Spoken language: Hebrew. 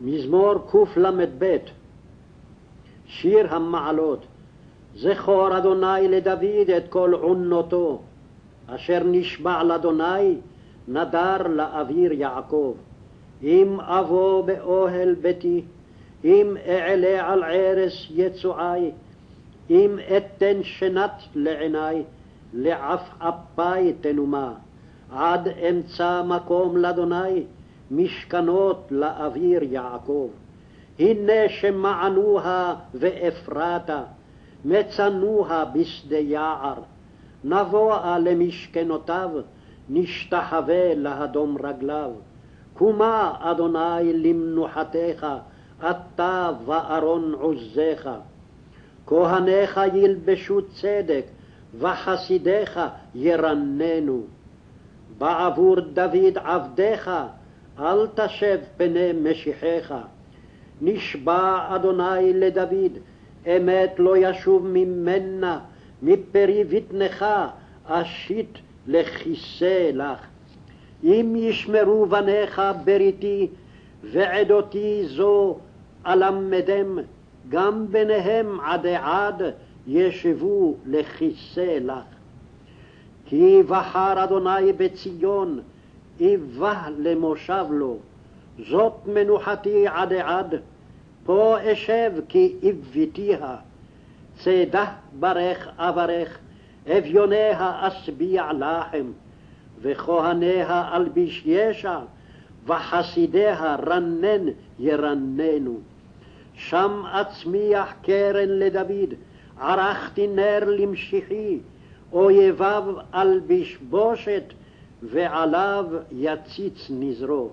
מזמור קל"ב שיר המעלות זכור אדוני לדוד את כל עונותו אשר נשבע לאדוני נדר לאוויר יעקב. אם אבוא באוהל ביתי אם אעלה על ערש יצועי אם אתן שנת לעיני לעפעפי תנומה. עד אמצא מקום לאדוני משכנות לאוויר יעקב. הנה שמענוה ואפרתה, מצנוה בשדה יער. נבואה למשכנותיו, נשתחווה להדום רגליו. קומה, אדוני, למנוחתך, אתה וארון עוזיך. כהניך ילבשו צדק, וחסידיך ירננו. בעבור דוד עבדיך, אל תשב פני משיחך. נשבע אדוני לדוד, אמת לא ישוב ממנה, מפרי בטנך אשית לכיסא לך. אם ישמרו בניך בריתי, ועדותי זו אלמדם, גם בניהם עדי עד ישבו לכיסא לך. כי בחר אדוני בציון, איבה למושב לו, זאת מנוחתי עדי עד, פה אשב כי איביתיה. צדה ברך אברך, אביוניה אשביע לחם, וכהניה אלביש ישע, וחסידיה רנן ירננו. שם אצמיח קרן לדוד, ערכתי נר למשיחי, אויביו אלביש בושת, ועליו יציץ נזרו.